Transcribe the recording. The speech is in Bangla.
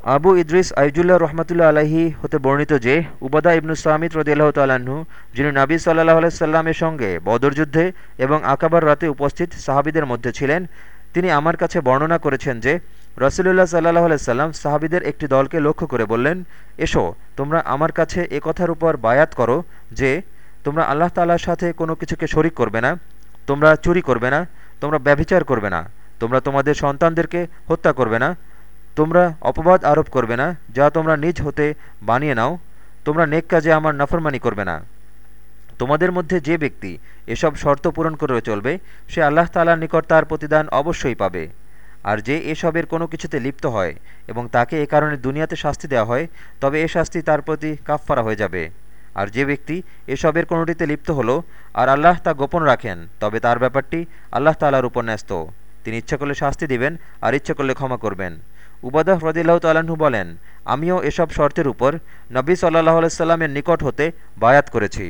আবু ইদ্রিস আইজুল্লাহ রহমতুল্লা আলাহি হতে বর্ণিত যে, উবাদা ইবনু সামিদ রদিয়াল্লাহ তাল্লাহ্ন যিনি নাবী সাল্লাহ আলাইসাল্লামের সঙ্গে বদরযুদ্ধে এবং আকাবার রাতে উপস্থিত সাহাবিদের মধ্যে ছিলেন, তিনি আমার কাছে বর্ণনা করেছেন যে, রসুলুল্লাহ সাল্লাহ আলাইসাল্লাম সাহাবিদের একটি দলকে লক্ষ্য করে বললেন, এসো, তোমরা আমার কাছে এ কথার উপর বায়াত করো যে, তোমরা আল্লাহ তাল্লার সাথে কোনো কিছুকে শরিক করবে না, তোমরা চুরি করবে না, তোমরা ব্যভিচার করবে না, তোমরা তোমাদের সন্তানদেরকে হত্যা করবে না তোমরা অপবাদ আরোপ করবে না, যা তোমরা নিজ হতে বানিয়ে নাও, তোমরা নেক কাজে আমার নাফরমানি করবে না। তোমাদের মধ্যে যে ব্যক্তি এসব শর্ত পূরণ করে চলবে, সে আল্লাহ তালার নিকট তার প্রতিদান অবশ্যই পাবে। আর যে এসবের কোনো কিছুতে লিপ্ত হয় এবং তাকে এ কারণে দুনিয়াতে শাস্তি দেওয়া হয়, তবে এ শাস্তি তার প্রতি কাফফারা হয়ে যাবে। আর যে ব্যক্তি এসবের কোনোটিতে লিপ্ত হলো আর আল্লাহ তা গোপন রাখেন, তবে তার ব্যাপারটি আল্লাহ তালার উপর ন্যস্ত। তিনি ইচ্ছা করলে শাস্তি দিবেন আর ইচ্ছা করলে ক্ষমা করবেন। উবাদাহ রদিল্লাহ তাল্লাহ্ন বলেন, আমিও এসব শর্তের উপর নবী সাল্লাহ আলাইসাল্লামের নিকট হতে বায়াত করেছি।